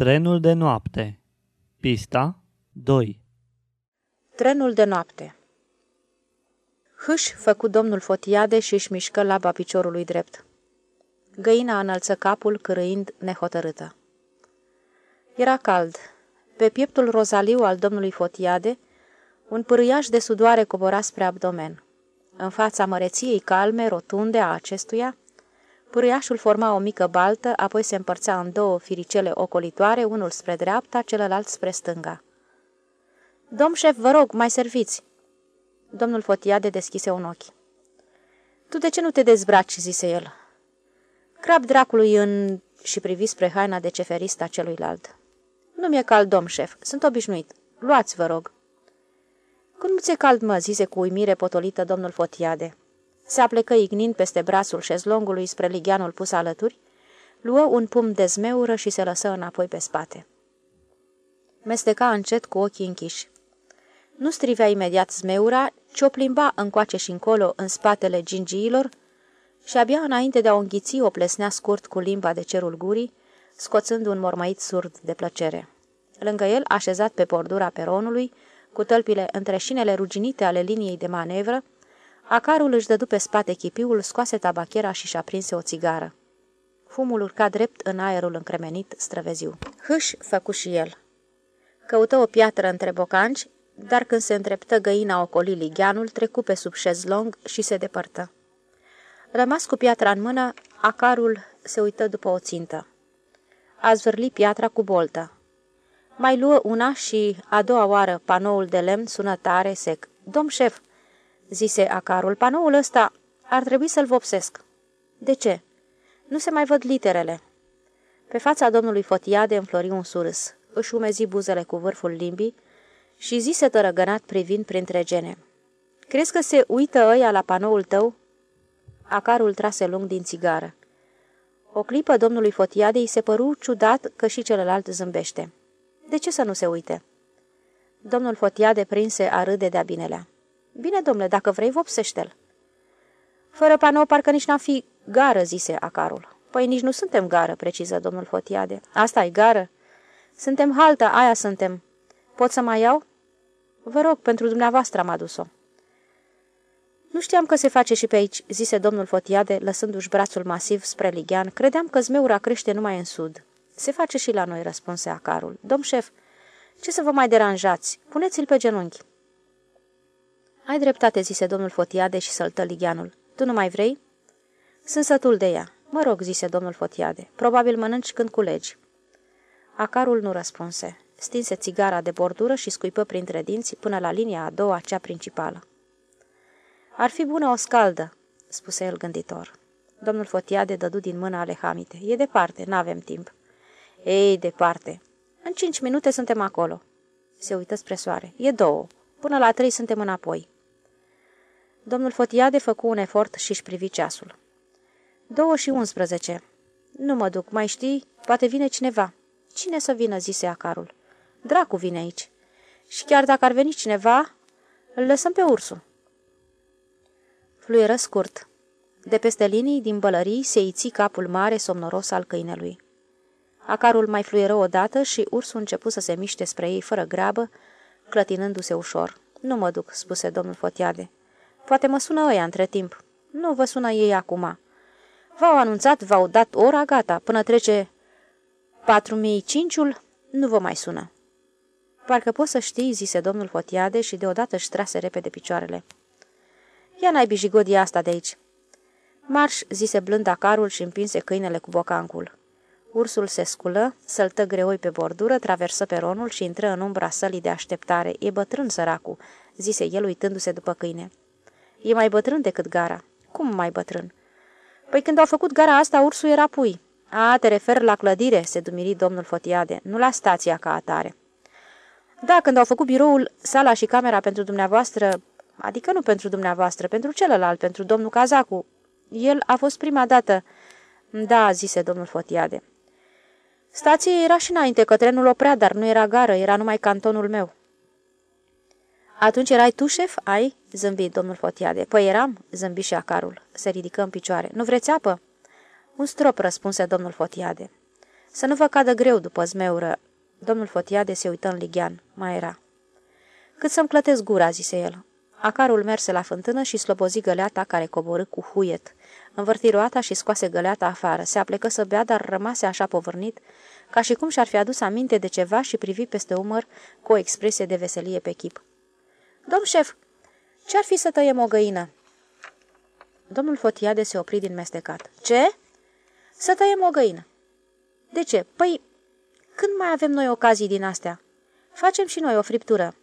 Trenul de noapte Pista 2 Trenul de noapte Hâș făcu domnul Fotiade și își mișcă laba piciorului drept. Găina înălță capul, cârâind nehotărâtă. Era cald. Pe pieptul rozaliu al domnului Fotiade, un pârâiaș de sudoare cobora spre abdomen. În fața măreției calme, rotunde a acestuia, Pârâiașul forma o mică baltă, apoi se împărțea în două firicele ocolitoare, unul spre dreapta, celălalt spre stânga. Domn șef, vă rog, mai serviți!" Domnul Fotiade deschise un ochi. Tu de ce nu te dezbraci?" zise el. Crab dracului în... și privi spre haina de ceferist a celuilalt. Nu mi-e cald, domn șef, sunt obișnuit. Luați, vă rog." Când nu ți-e cald, mă?" zise cu uimire potolită domnul Fotiade. Se aplecă ignind peste brațul șezlongului spre ligheanul pus alături, luă un pumn de zmeură și se lăsă înapoi pe spate. Mesteca încet cu ochii închiși. Nu strivea imediat zmeura, ci o plimba încoace și încolo în spatele gingiilor și abia înainte de a o înghiți o plesnea scurt cu limba de cerul gurii, scoțând un mormăit surd de plăcere. Lângă el, așezat pe bordura peronului, cu tălpile între șinele ruginite ale liniei de manevră, Acarul își dădu pe spate chipiul, scoase tabachera și și-a prinse o țigară. Fumul urca drept în aerul încremenit străveziu. Hâș făcu și el. Căută o piatră între bocanci, dar când se întreptă găina ocoli ligheanul, trecu pe sub șezlong și se depărtă. Rămas cu piatra în mână, acarul se uită după o țintă. A zvârli piatra cu boltă. Mai luă una și, a doua oară, panoul de lemn sună tare, sec. Domn șef, zise acarul, panoul ăsta ar trebui să-l vopsesc. De ce? Nu se mai văd literele. Pe fața domnului Fotiade înflori un surâs. Își umezi buzele cu vârful limbii și zise tărăgănat privind printre gene. Crezi că se uită ăia la panoul tău? Acarul trase lung din țigară. O clipă domnului Fotiade îi se păru ciudat că și celălalt zâmbește. De ce să nu se uite? Domnul Fotiade prinse a râde de-a binelea. Bine, domnule, dacă vrei, vopsește-l. Fără panou, parcă nici n-am fi gară, zise Acarul. Păi nici nu suntem gară, preciză domnul Fotiade. asta e gară? Suntem haltă, aia suntem. Pot să mai iau? Vă rog, pentru dumneavoastră am adus-o. Nu știam că se face și pe aici, zise domnul Fotiade, lăsându-și brațul masiv spre Ligian. Credeam că zmeura crește numai în sud. Se face și la noi, răspunse Acarul. Domn șef, ce să vă mai deranjați? Puneți-l pe genunchi. Ai dreptate, zise domnul Fotiade și săltă ligheanul. Tu nu mai vrei? Sunt sătul de ea. Mă rog, zise domnul Fotiade. Probabil mănânci când culegi. Acarul nu răspunse. Stinse țigara de bordură și scuipă printre dinți până la linia a doua, cea principală. Ar fi bună o scaldă, spuse el gânditor. Domnul Fotiade dădu din mână ale hamite. E departe, n-avem timp. Ei, departe. În cinci minute suntem acolo. Se uită spre soare. E două. Până la trei suntem înapoi. Domnul Fotiade făcu un efort și-și privi ceasul. Două și unsprezece. Nu mă duc, mai știi? Poate vine cineva. Cine să vină, zise acarul. Dracu vine aici. Și chiar dacă ar veni cineva, îl lăsăm pe ursul. Fluieră scurt. De peste linii, din bălării, se iți capul mare somnoros al câinelui. Acarul mai fluieră odată și ursul începu să se miște spre ei fără grabă, clătinându-se ușor. Nu mă duc," spuse domnul Fotiade. Poate mă sună ăia între timp. Nu vă sună ei acum. V-au anunțat, v-au dat ora, gata. Până trece 4005-ul, nu vă mai sună. Parcă poți să știi, zise domnul Fotiade și deodată își trase repede picioarele. Ia n-ai bijigodia asta de aici. Marș, zise blând acarul și împinse câinele cu bocancul. Ursul se sculă, săltă greoi pe bordură, traversă peronul și intră în umbra sălii de așteptare. E bătrân săracu, zise el uitându-se după câine. E mai bătrân decât gara. Cum mai bătrân? Păi când au făcut gara asta, ursul era pui. A, te referi la clădire, se dumiri domnul Fotiade, nu la stația ca atare. Da, când au făcut biroul, sala și camera pentru dumneavoastră, adică nu pentru dumneavoastră, pentru celălalt, pentru domnul Cazacu, el a fost prima dată. Da, zise domnul Fotiade. Stație era și înainte, că trenul oprea, dar nu era gară, era numai cantonul meu. Atunci erai tu, șef? Ai?" zâmbi domnul Fotiade. Păi eram?" zâmbi și acarul. Se ridică în picioare. Nu vreți apă?" Un strop," răspunse domnul Fotiade. Să nu vă cadă greu după zmeură. Domnul Fotiade se uită în lighean. Mai era. Cât să-mi clătesc gura, zise el. Acarul merse la fântână și slobozi găleata care coborâ cu huiet. Învârti roata și scoase găleata afară. Se aplecă să bea, dar rămase așa povârnit, ca și cum și-ar fi adus aminte de ceva și privi peste umăr cu o expresie de veselie pe chip. Domn șef, ce-ar fi să tăiem o găină?" Domnul Fotiade se opri din mestecat. Ce? Să tăiem o găină." De ce? Păi, când mai avem noi ocazii din astea? Facem și noi o friptură."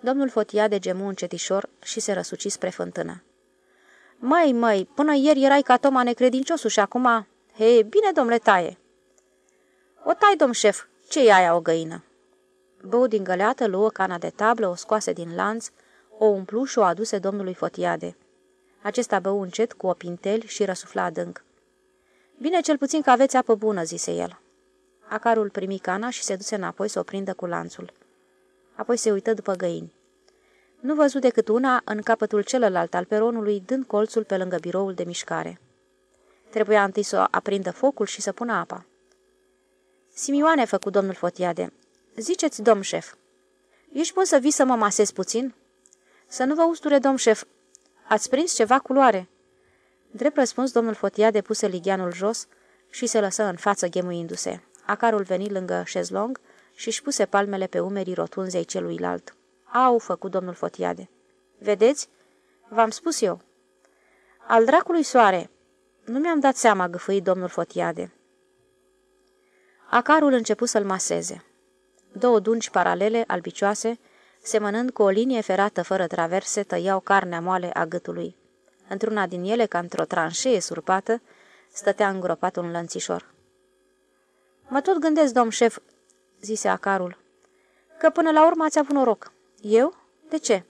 Domnul Fotiade gemu încetișor și se răsuci spre fântână. Mai, mai, până ieri erai ca Toma necredinciosul și acum... He, bine, domnule, taie!" O tai, domn șef, ce e aia o găină?" Bău din găleată, luă cana de tablă, o scoase din lanț, o umplu și o aduse domnului Fotiade. Acesta bău încet cu o pintel și răsufla adânc. Bine, cel puțin că aveți apă bună," zise el. Acarul primi cana și se duse înapoi să o prindă cu lanțul. Apoi se uită după găini. Nu văzut decât una în capătul celălalt al peronului, dând colțul pe lângă biroul de mișcare. Trebuia întâi să aprindă focul și să pună apa. Simioane, făcut domnul Fotiade. Ziceți, domn șef. Ești bun să vii să mă masez puțin? Să nu vă usture, domn șef. Ați prins ceva culoare? Drept răspuns, domnul Fotiade puse ligheanul jos și se lăsă în față ghemuindu-se. Acarul veni lângă șezlong și își puse palmele pe umerii rotunzei celuilalt. Au, făcut domnul Fotiade. Vedeți? V-am spus eu. Al dracului soare. Nu mi-am dat seama, gâfâi domnul Fotiade. Acarul început să-l maseze. Două dungi paralele, albicioase, semănând cu o linie ferată fără traverse, tăiau carnea moale a gâtului. Într-una din ele, ca într-o tranșee surpată, stătea îngropat un lănțișor. Mă tot gândesc, domn șef, zise Acarul, că până la urmă ați avut noroc. Eu? De ce?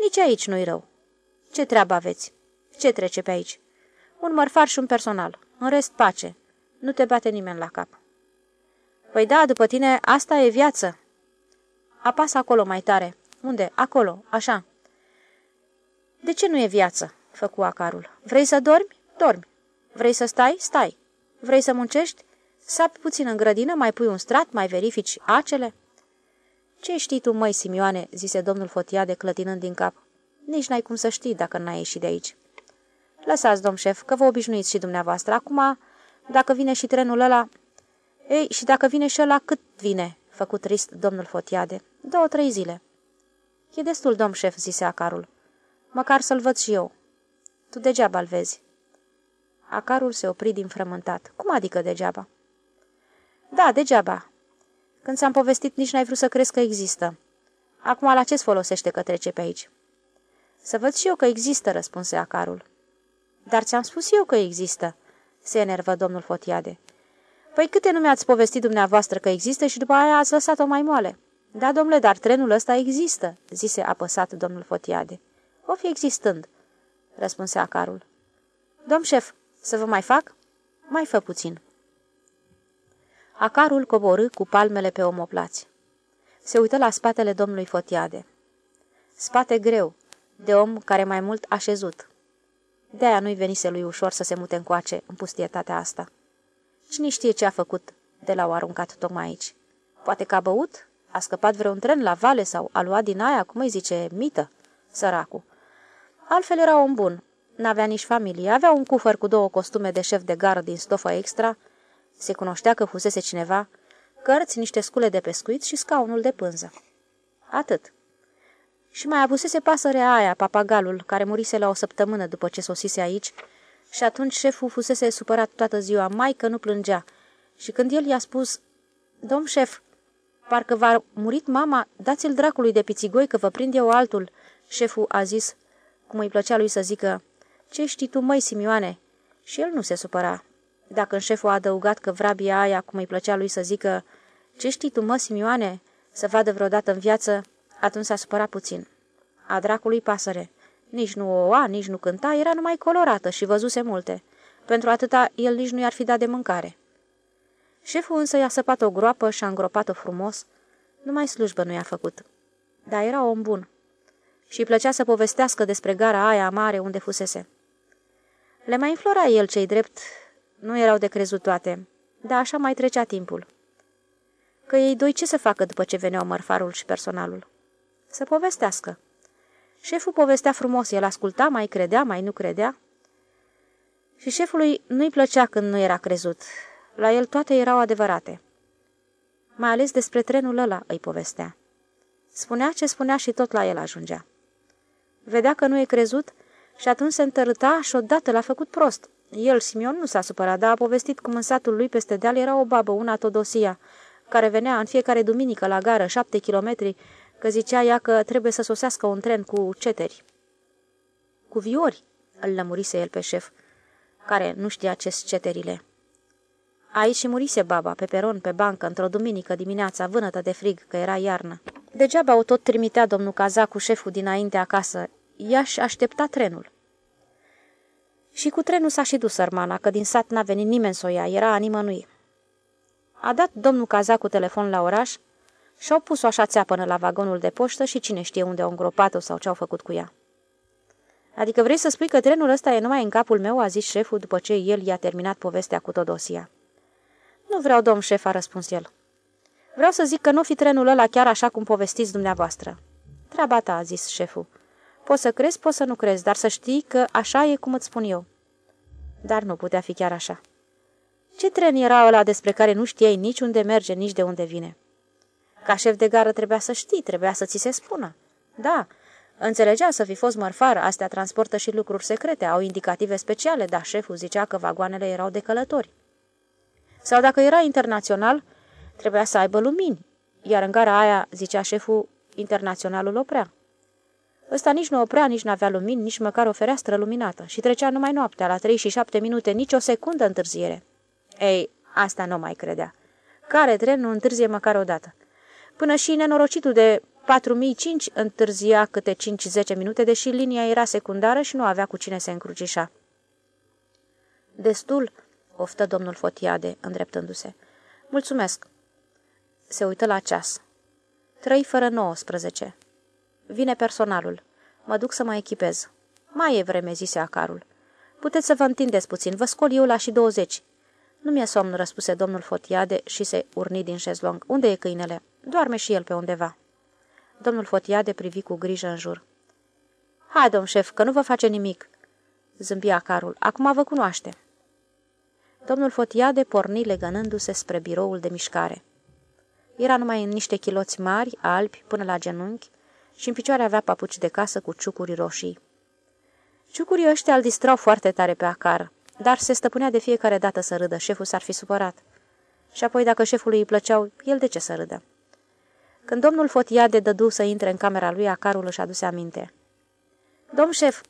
Nici aici nu-i rău. Ce treabă aveți? Ce trece pe aici? Un mărfar și un personal. În rest, pace. Nu te bate nimeni la cap. Păi da, după tine, asta e viață. Apasă acolo mai tare. Unde? Acolo, așa. De ce nu e viață? Făcu acarul. Vrei să dormi? Dormi. Vrei să stai? Stai. Vrei să muncești? Sapi puțin în grădină, mai pui un strat, mai verifici acele? Ce știi tu, măi, Simioane?" zise domnul Fotiade, clătinând din cap. Nici n-ai cum să știi dacă n-ai ieșit de aici." Lăsați, domn șef, că vă obișnuiți și dumneavoastră. Acum, dacă vine și trenul ăla... Ei, și dacă vine și ăla, cât vine?" făcut trist domnul Fotiade. Două-trei zile." E destul, domn șef," zise Acarul. Măcar să-l văd și eu." Tu degeaba-l vezi." Acarul se opri din frământat. Cum adică degeaba?" Da, degeaba. Când ți-am povestit, nici n-ai vrut să crezi că există. Acum la ce-ți folosește că trece pe aici?" Să văd și eu că există," răspunse Acarul. Dar ți-am spus eu că există," se enervă domnul Fotiade. Păi câte nu mi-ați povestit dumneavoastră că există și după aia ați lăsat-o mai moale?" Da, domnule, dar trenul ăsta există," zise apăsat domnul Fotiade. O fi existând," răspunse Acarul. Domn șef, să vă mai fac?" Mai fă puțin." Acarul coborâ cu palmele pe omoplați. Se uită la spatele domnului Fotiade. Spate greu, de om care mai mult a șezut. De-aia nu-i venise lui ușor să se mute încoace în pustietatea asta. Cine știe ce a făcut de la o aruncat tocmai aici? Poate că a băut? A scăpat vreun tren la vale sau a luat din aia, cum îi zice, mită? Săracu. Altfel era om bun. N-avea nici familie. Avea un cufăr cu două costume de șef de gară din stofă extra. Se cunoștea că fusese cineva. Cărți, niște scule de pescuit și scaunul de pânză. Atât. Și mai avusese pasărea aia, papagalul, care murise la o săptămână după ce sosise aici, și atunci șeful fusese supărat toată ziua, mai că nu plângea. Și când el i-a spus, Domn șef, parcă v-a murit mama, dați-l dracului de pițigoi că vă prind eu altul. Șeful a zis, cum îi plăcea lui să zică, Ce știi tu, măi, Simioane? Și el nu se supăra. Dacă în șeful a adăugat că vrabia aia, cum îi plăcea lui să zică, Ce știi tu, mă, Simioane? Să vadă vreodată în viață, atunci s-a supărat puțin. A dracului pasăre. Nici nu o oa, nici nu cânta, era numai colorată și văzuse multe. Pentru atâta, el nici nu i-ar fi dat de mâncare. Șeful însă i-a săpat o groapă și a îngropat-o frumos. Numai slujbă nu i-a făcut. Dar era om bun. Și îi plăcea să povestească despre gara aia mare unde fusese. Le mai înflora el cei drept, nu erau de crezut toate. dar așa mai trecea timpul. Că ei doi ce să facă după ce veneau mărfarul și personalul? Să povestească. Șeful povestea frumos, el asculta, mai credea, mai nu credea. Și șefului nu-i plăcea când nu era crezut. La el toate erau adevărate. Mai ales despre trenul ăla îi povestea. Spunea ce spunea și tot la el ajungea. Vedea că nu e crezut și atunci se întărâta și odată l-a făcut prost. El, Simion, nu s-a supărat, dar a povestit cum în satul lui peste deal era o babă, una Todosia, care venea în fiecare duminică la gară, șapte kilometri, că zicea ea că trebuie să sosească un tren cu ceteri. Cu viori, îl lămurise el pe șef, care nu știa ce ceterile. Aici și murise baba, pe peron, pe bancă, într-o duminică dimineața, vânătă de frig, că era iarnă. Degeaba o tot trimitea domnul Caza cu șeful dinainte acasă. Ea și aștepta trenul. Și cu trenul s-a și dus sărmana, că din sat n-a venit nimeni să o ia, era a nimănui. A dat domnul Caza cu telefon la oraș și-au pus-o așa țea până la vagonul de poștă și cine știe unde au îngropat-o sau ce au făcut cu ea. Adică vrei să spui că trenul ăsta e numai în capul meu, a zis șeful după ce el i-a terminat povestea cu Todosia. Nu vreau, domn șef, a răspuns el. Vreau să zic că nu fi trenul ăla chiar așa cum povestiți dumneavoastră. Treaba ta, a zis șeful. Poți să crezi, poți să nu crezi, dar să știi că așa e cum îți spun eu. Dar nu putea fi chiar așa. Ce tren era ăla despre care nu știai nici unde merge, nici de unde vine? Ca șef de gară trebuia să știi, trebuia să ți se spună. Da, înțelegea să fi fost mărfar, astea transportă și lucruri secrete, au indicative speciale, dar șeful zicea că vagoanele erau de călători. Sau dacă era internațional, trebuia să aibă lumini, iar în gara aia, zicea șeful, internaționalul oprea. Ăsta nici nu oprea, nici n-avea lumini, nici măcar o fereastră luminată și trecea numai noaptea, la 3 și 7 minute, nici o secundă întârziere. Ei, asta nu mai credea. Care tren nu întârzie măcar o dată? Până și nenorocitul de 4005 întârzia câte 5-10 minute, deși linia era secundară și nu avea cu cine se încrucișa. Destul, oftă domnul Fotiade, îndreptându-se. Mulțumesc. Se uită la ceas. Trei fără 19. Vine personalul. Mă duc să mă echipez. Mai e vreme, zise acarul. Puteți să vă întindeți puțin, vă scol eu la și 20. Nu mi-e somn, răspuse domnul Fotiade și se urni din șezlong. Unde e câinele? Doarme și el pe undeva. Domnul Fotiade privi cu grijă în jur. Hai, domn șef, că nu vă face nimic, zâmbia carul. Acum vă cunoaște. Domnul Fotiade porni legănându-se spre biroul de mișcare. Era numai în niște chiloți mari, albi, până la genunchi, și în picioare avea papuci de casă cu ciucuri roșii. Ciucurii ăștia îl distrau foarte tare pe acar, dar se stăpunea de fiecare dată să râdă, șeful s-ar fi supărat. Și apoi, dacă șefului îi plăceau, el de ce să râdă? Când domnul Fotiade dădu să intre în camera lui, acarul își aduse aminte. Domn șef!"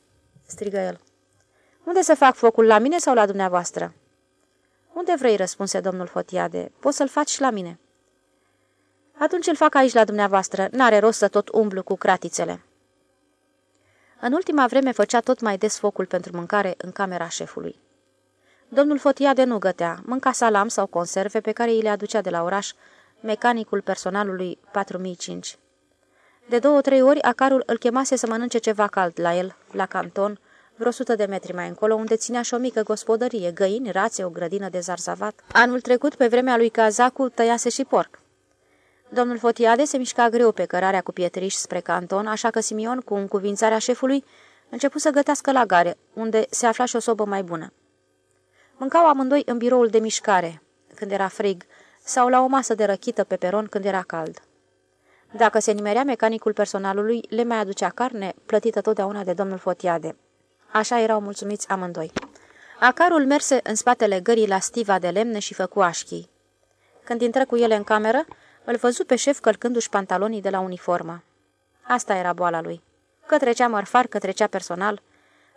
strigă el. Unde să fac focul, la mine sau la dumneavoastră?" Unde vrei?" răspunse domnul Fotiade. Poți să-l faci și la mine." Atunci îl fac aici la dumneavoastră. N-are rost să tot umblu cu cratițele." În ultima vreme făcea tot mai des focul pentru mâncare în camera șefului. Domnul Fotiade nu gătea, mânca salam sau conserve pe care îi le aducea de la oraș mecanicul personalului 4005. De două-trei ori, acarul îl chemase să mănânce ceva cald la el, la canton, vreo sută de metri mai încolo, unde ținea și o mică gospodărie, găini, rațe, o grădină de zarzavat. Anul trecut, pe vremea lui Cazacu, tăiase și porc. Domnul Fotiade se mișca greu pe cărarea cu pietriș spre canton, așa că Simion, cu încuvințarea șefului, început să gătească la gare, unde se afla și o sobă mai bună. Mâncau amândoi în biroul de mișcare, când era frig, sau la o masă de răchită pe peron când era cald. Dacă se nimerea mecanicul personalului, le mai aducea carne, plătită totdeauna de domnul Fotiade. Așa erau mulțumiți amândoi. Acarul merse în spatele gării la stiva de lemne și făcu așchii. Când intră cu ele în cameră, îl văzu pe șef călcându-și pantalonii de la uniformă. Asta era boala lui. Că trecea mărfar, că trecea personal,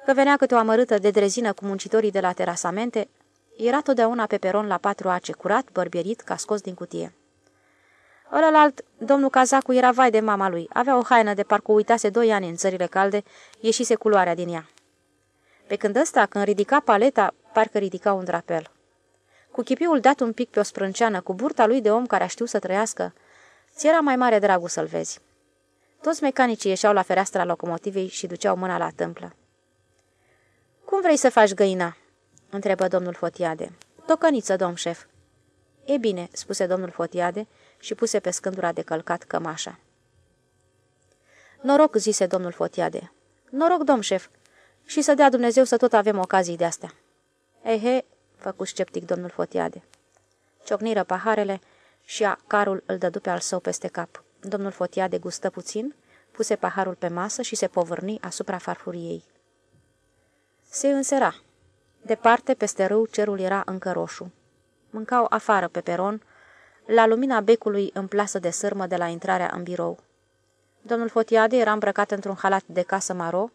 că venea câte o amărâtă de drezină cu muncitorii de la terasamente, era totdeauna pe peron la patru ace, curat, bărbierit, ca scos din cutie. Ălălalt, domnul Cazacu era vai de mama lui. Avea o haină de parcă uitase doi ani în țările calde, ieșise culoarea din ea. Pe când ăsta, când ridica paleta, parcă ridica un drapel. Cu chipiul dat un pic pe o sprânceană, cu burta lui de om care a știut să trăiască, ți era mai mare dragul să-l vezi. Toți mecanicii ieșeau la fereastra locomotivei și duceau mâna la tâmplă. Cum vrei să faci găina?" Întrebă domnul Fotiade. Tocăniță, domn șef." E bine, spuse domnul Fotiade și puse pe scândura de călcat cămașa. Noroc, zise domnul Fotiade. Noroc, domn șef, și să dea Dumnezeu să tot avem ocazii de-astea. Ehe, făcu sceptic domnul Fotiade. Ciocniră paharele și a carul îl dădu pe al său peste cap. Domnul Fotiade gustă puțin, puse paharul pe masă și se povârni asupra farfuriei. Se însera. Departe, peste râu, cerul era încă roșu. Mâncau afară, pe peron, la lumina becului în plasă de sârmă de la intrarea în birou. Domnul Fotiade era îmbrăcat într-un halat de casă maro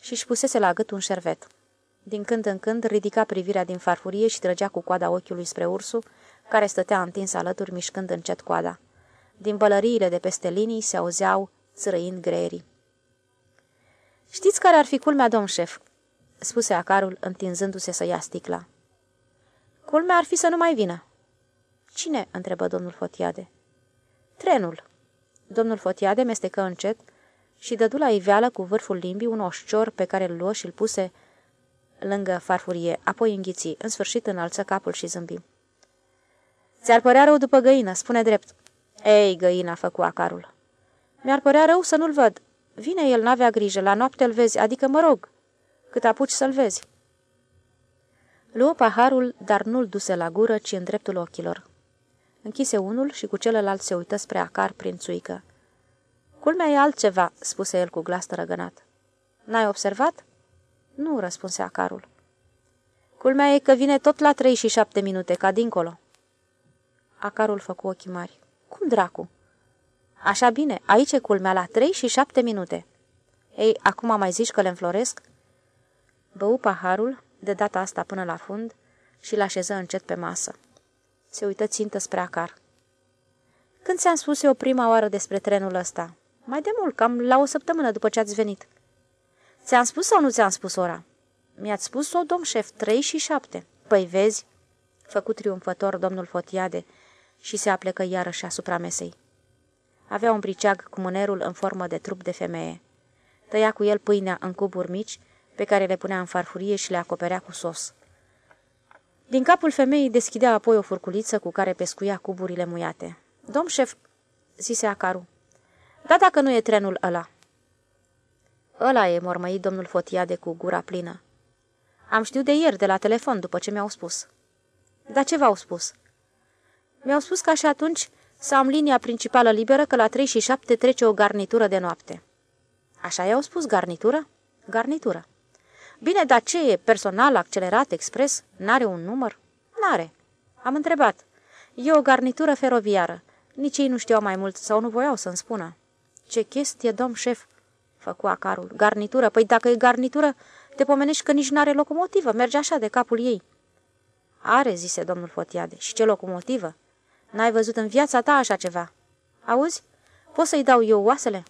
și își pusese la gât un șervet. Din când în când ridica privirea din farfurie și trăgea cu coada ochiului spre ursul, care stătea întins alături, mișcând încet coada. Din bălăriile de peste linii se auzeau țărăind greierii. Știți care ar fi culmea, domn șef?" Spuse acarul, întinzându-se să ia sticla. Culmea ar fi să nu mai vină." Cine?" întrebă domnul Fotiade. Trenul." Domnul Fotiade mestecă încet și dădu la iveală cu vârful limbii un oșcior pe care îl luă și îl puse lângă farfurie, apoi înghiți, în sfârșit înălță capul și zâmbi. Ți-ar părea rău după găină, spune drept." Ei, găina," făcu acarul. Mi-ar părea rău să nu-l văd. Vine el, n-avea grijă, la noapte îl vezi, adică mă rog, cât apuci să-l vezi." Luă paharul, dar nu-l duse la gură, ci în dreptul ochilor. Închise unul și cu celălalt se uită spre acar prin țuică. Culmea e altceva," spuse el cu glas tărăgănat. N-ai observat?" Nu," răspunse acarul. Culmea e că vine tot la trei și șapte minute, ca dincolo." Acarul făcu ochii mari. Cum dracu?" Așa bine, aici e culmea la trei și șapte minute." Ei, acum mai zici că le înfloresc?" Bău paharul, de data asta până la fund, și l-așeză încet pe masă. Se uită țintă spre acar. Când ți-am spus eu prima oară despre trenul ăsta? Mai de mult, cam la o săptămână după ce ați venit. Ți-am spus sau nu ți-am spus ora? Mi-ați spus-o, domn șef, trei și șapte. Păi vezi, făcut triumfător domnul Fotiade și se aplecă iarăși asupra mesei. Avea un briceag cu mânerul în formă de trup de femeie. Tăia cu el pâinea în cuburi mici, pe care le punea în farfurie și le acoperea cu sos. Din capul femeii deschidea apoi o furculiță cu care pescuia cuburile muiate. Domn șef, zise Acaru, da dacă nu e trenul ăla. Ăla e, mormăit domnul Fotiade cu gura plină. Am știut de ieri, de la telefon, după ce mi-au spus. Dar ce v-au spus? Mi-au spus ca și atunci să am linia principală liberă, că la 3 și 7 trece o garnitură de noapte. Așa i-au spus, garnitură? Garnitură. Bine, dar ce e? Personal, accelerat, expres? N-are un număr? N-are. Am întrebat. E o garnitură feroviară. Nici ei nu știau mai mult sau nu voiau să-mi spună. Ce chestie, domn șef, făcu acarul. Garnitură? Păi dacă e garnitură, te pomenești că nici n-are locomotivă, merge așa de capul ei. Are, zise domnul Fotiade. Și ce locomotivă? N-ai văzut în viața ta așa ceva. Auzi? Poți să-i dau eu oasele?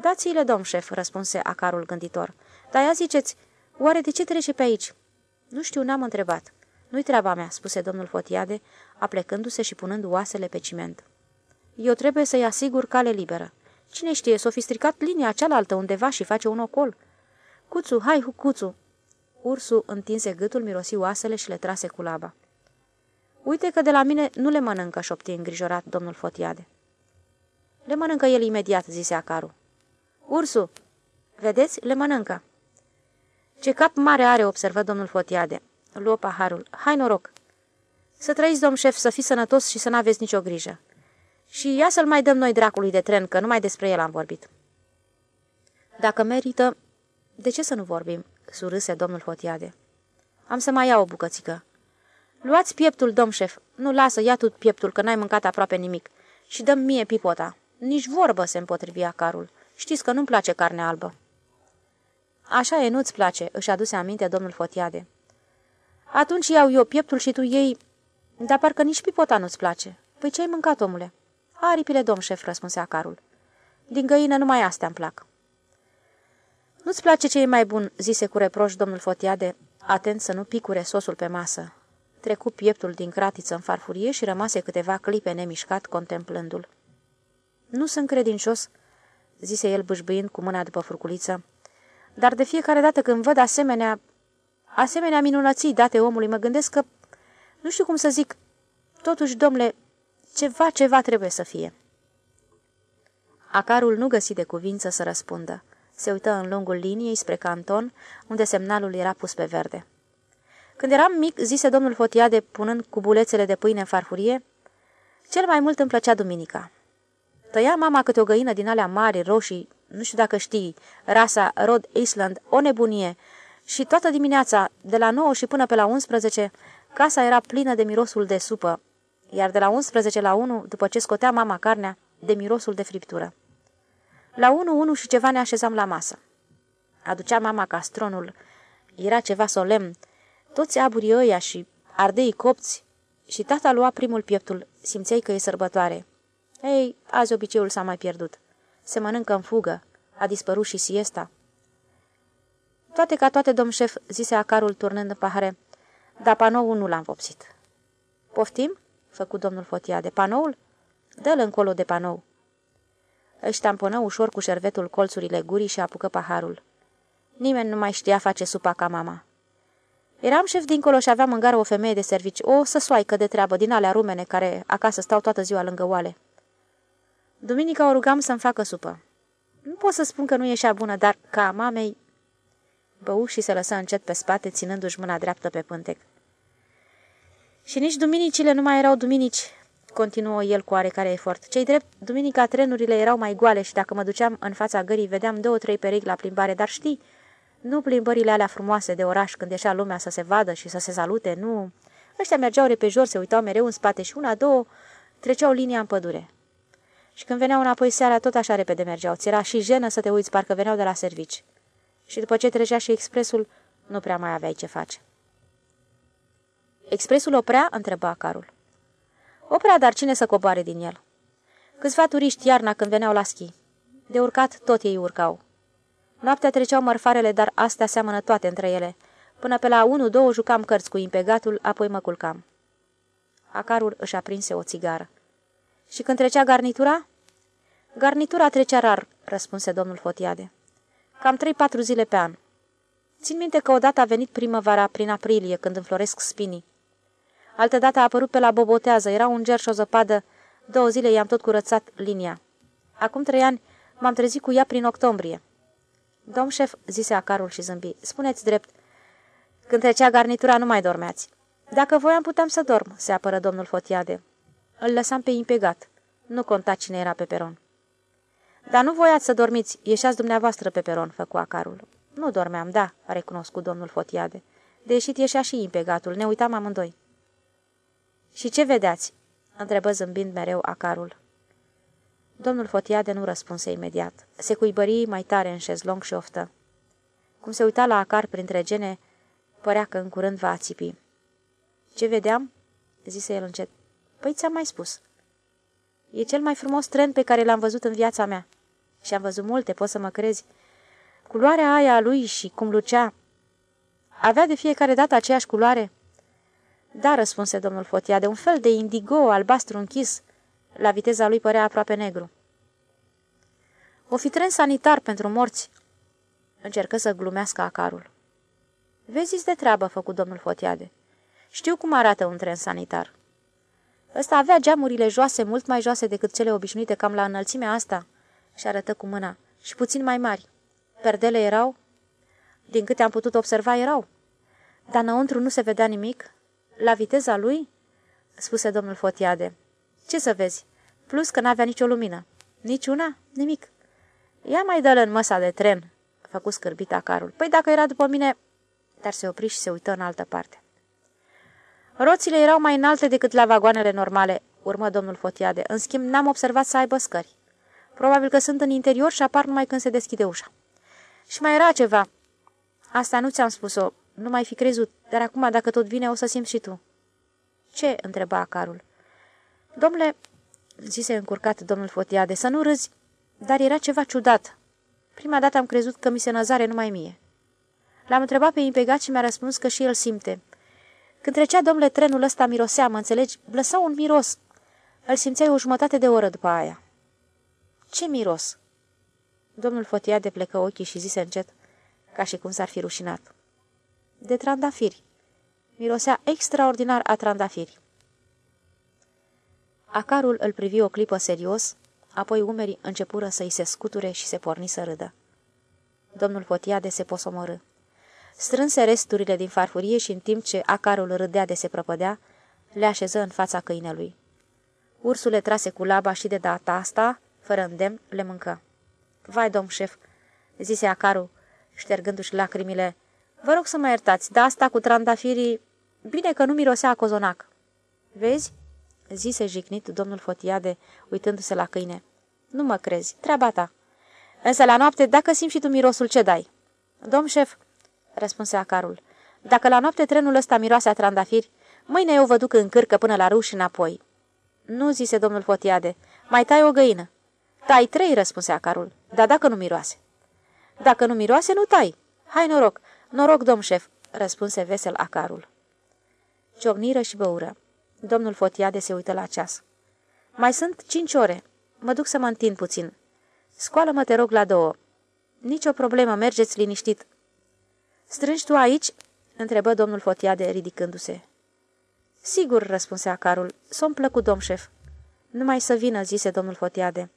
Dați-le, domn șef, răspunse acarul gânditor. Dar ia ziceți, oare de ce trece pe aici? Nu știu, n-am întrebat. Nu-i treaba mea, spuse domnul Fotiade, aplecându-se și punând oasele pe ciment. Eu trebuie să-i asigur cale liberă. Cine știe, s-o fi stricat linia cealaltă undeva și face un ocol. Cuțu, hai, cuțu! Ursul întinse gâtul, mirosi oasele și le trase cu laba. Uite că de la mine nu le mănâncă, șopti îngrijorat domnul Fotiade. Le mănâncă el imediat, zise Acaru. Ursu, vedeți, le mănâncă. Ce cap mare are, observă domnul Fotiade. Luă paharul. Hai noroc! Să trăiți, domn șef, să fiți sănătos și să n-aveți nicio grijă. Și ia să-l mai dăm noi dracului de tren, că numai despre el am vorbit. Dacă merită, de ce să nu vorbim? surâse domnul Fotiade. Am să mai iau o bucățică. Luați pieptul, domn șef. Nu lasă, ia tu pieptul, că n-ai mâncat aproape nimic. Și dăm mie pipota. Nici vorbă se împotrivia carul. Știți că nu-mi place carne albă. Așa e, nu-ți place, își aduse aminte domnul Fotiade. Atunci iau eu pieptul și tu iei... Dar parcă nici pipota nu-ți place. Păi ce ai mâncat, omule? Aripile, domn șef, răspunse acarul. Din găină numai astea îmi plac. Nu-ți place ce e mai bun, zise cu reproș domnul Fotiade, atent să nu picure sosul pe masă. Trecu pieptul din cratiță în farfurie și rămase câteva clipe nemișcat contemplându-l. Nu sunt credincios, zise el bâșbâind cu mâna după furculiță, dar de fiecare dată când văd asemenea, asemenea minunății date omului, mă gândesc că, nu știu cum să zic, Totuși, domnule, ceva, ceva trebuie să fie. Acarul nu găsi de cuvință să răspundă. Se uită în lungul liniei spre canton, unde semnalul era pus pe verde. Când eram mic, zise domnul Fotiade, punând cubulețele de pâine în farfurie, cel mai mult îmi plăcea duminica. Tăia mama câte o găină din alea mari, roșii, nu știu dacă știi, rasa Rhode Island, o nebunie, și toată dimineața, de la 9 și până pe la 11, casa era plină de mirosul de supă, iar de la 11 la 1, după ce scotea mama carnea, de mirosul de friptură. La 1, 1 și ceva ne așezam la masă. Aducea mama castronul, era ceva solemn, toți aburii ăia și ardei copți, și tata lua primul pieptul, simțeai că e sărbătoare. Ei, azi obiceiul s-a mai pierdut. Se mănâncă în fugă, a dispărut și siesta. Toate ca toate, domn șef, zise acarul turnând în pahare, dar panoul nu l-am vopsit. Poftim? făcut domnul Fotiade. Panoul? Dă-l încolo de panou. Își tamponă ușor cu șervetul colțurile gurii și apucă paharul. Nimeni nu mai știa face supa ca mama. Eram șef dincolo și aveam în gară o femeie de servici, o săsoaică de treabă din alea rumene care acasă stau toată ziua lângă oale. Duminica o rugam să-mi facă supă. Nu pot să spun că nu ieșea bună, dar ca mamei... Bău și se lăsă încet pe spate, ținându-și mâna dreaptă pe pântec. Și nici duminicile nu mai erau duminici, continuă el cu oarecare efort. Cei drept, duminica trenurile erau mai goale și dacă mă duceam în fața gării, vedeam două-trei perechi la plimbare, dar știi, nu plimbările alea frumoase de oraș când ieșea lumea să se vadă și să se salute, nu. Ăștia mergeau repejor, se uitau mereu în spate și una, două, treceau linia în pădure. Și când veneau înapoi seara, tot așa repede mergeau. Ți era și jenă să te uiți, parcă veneau de la servici. Și după ce trecea și expresul, nu prea mai aveai ce face. Expresul oprea? întreba carul. Oprea, dar cine să coboare din el? Câțiva turiști iarna când veneau la schi. De urcat, tot ei urcau. Noaptea treceau mărfarele, dar astea seamănă toate între ele. Până pe la unu-două jucam cărți cu impegatul, apoi mă culcam. Acarul își aprinse o țigară. Și când trecea garnitura? Garnitura trecea rar, răspunse domnul Fotiade. Cam trei-patru zile pe an. Țin minte că odată a venit primăvara prin aprilie, când înfloresc spinii. Altădată a apărut pe la Bobotează, era un ger și o zăpadă, două zile i-am tot curățat linia. Acum trei ani m-am trezit cu ea prin octombrie. Domn șef, zise acarul și zâmbi, spuneți drept, când trecea garnitura nu mai dormeați. Dacă voiam puteam să dorm, se apără domnul Fotiade. Îl lăsam pe impegat. Nu conta cine era pe peron. Dar nu voiați să dormiți, ieșați dumneavoastră pe peron, făcu acarul. Nu dormeam, da, a recunoscut domnul Fotiade. De ieșit ieșea și impegatul, ne uitam amândoi. Și ce vedeați?" întrebă zâmbind mereu acarul. Domnul Fotiade nu răspunse imediat. Se cuibări mai tare în șezlong și oftă. Cum se uita la acar printre gene, părea că în curând va ațipi. Ce vedeam?" zise el încet. Păi ți-am mai spus." E cel mai frumos tren pe care l-am văzut în viața mea. Și am văzut multe, poți să mă crezi. Culoarea aia a lui și cum lucea. Avea de fiecare dată aceeași culoare?" Da," răspunse domnul Fotia, de un fel de indigo albastru închis. La viteza lui părea aproape negru. O fi tren sanitar pentru morți." Încercă să glumească acarul. Vezi de treabă, făcut domnul Fotiade. Știu cum arată un tren sanitar. Ăsta avea geamurile joase, mult mai joase decât cele obișnuite, cam la înălțimea asta, și arătă cu mâna, și puțin mai mari. Perdele erau? Din câte am putut observa, erau. Dar înăuntru nu se vedea nimic? La viteza lui? spuse domnul Fotiade. Ce să vezi? Plus că n-avea nicio lumină. Niciuna? Nimic. Ia mai dă-l în măsa de tren, a făcut scârbit carul. Păi dacă era după mine... Dar se opri și se uită în altă parte. Roțile erau mai înalte decât la vagoanele normale, urmă domnul Fotiade. În schimb, n-am observat să aibă scări. Probabil că sunt în interior și apar numai când se deschide ușa. Și mai era ceva. Asta nu ți-am spus-o, nu mai fi crezut, dar acum, dacă tot vine, o să simți și tu. Ce?" întreba Acarul. Domnule, zise încurcat domnul Fotiade, să nu râzi, dar era ceva ciudat. Prima dată am crezut că mi se năzare numai mie. L-am întrebat pe impegat și mi-a răspuns că și el simte. Când trecea, domnule, trenul ăsta mirosea, mă înțelegi? Lăsa un miros. Îl simțeai o jumătate de oră după aia. Ce miros? Domnul Fotiade plecă ochii și zise încet, ca și cum s-ar fi rușinat. De trandafiri. Mirosea extraordinar a trandafiri. Acarul îl privi o clipă serios, apoi umerii începură să-i se scuture și se porni să râdă. Domnul Fotiade se posomorâ. Strânse resturile din farfurie și în timp ce acarul râdea de se prăpădea, le așeză în fața câinelui. Ursul le trase cu laba și de data asta, fără îndemn, le mâncă. Vai, domn șef, zise acarul, ștergându-și lacrimile, vă rog să mă iertați, dar asta cu trandafirii, bine că nu mirosea a cozonac. Vezi? zise jignit domnul Fotiade, uitându-se la câine. Nu mă crezi, treaba ta. Însă la noapte, dacă simți și tu mirosul, ce dai? Domn șef, răspunse acarul, dacă la noapte trenul ăsta miroase a trandafiri, mâine eu vă duc în cârcă până la ruși înapoi. Nu, zise domnul Fotiade, mai tai o găină. Tai trei, răspunse acarul, dar dacă nu miroase. Dacă nu miroase, nu tai. Hai noroc, noroc, domn șef, răspunse vesel acarul. Ciocniră și băură. Domnul Fotiade se uită la ceas. Mai sunt cinci ore. Mă duc să mă întind puțin. Scoală-mă, te rog, la două. Nici o problemă, mergeți liniștit. Strângi tu aici?" întrebă domnul Fotiade, ridicându-se. Sigur," răspunse acarul. Somn plăcut, domn șef." Numai să vină," zise domnul Fotiade.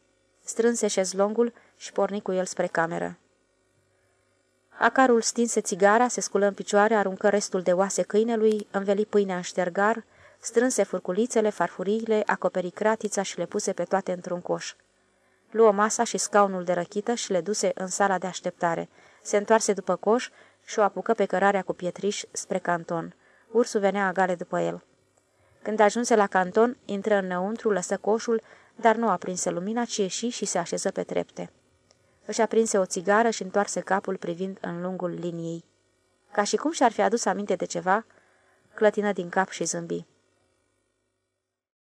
Strânse șezlongul și porni cu el spre cameră. Acarul stinse țigara, se sculă în picioare, aruncă restul de oase câinelui, înveli pâinea în ștergar, strânse furculițele, farfuriile, acoperi cratița și le puse pe toate într-un coș. Luă masa și scaunul de răchită și le duse în sala de așteptare. Se întoarse după coș și o apucă pe cărarea cu pietriș spre canton. Ursul venea agale după el. Când ajunse la canton, intră înăuntru, lăsă coșul, dar nu aprinse lumina, ci ieși și se așeză pe trepte. Își aprinse o țigară și întoarse capul privind în lungul liniei. Ca și cum și-ar fi adus aminte de ceva, clătină din cap și zâmbi.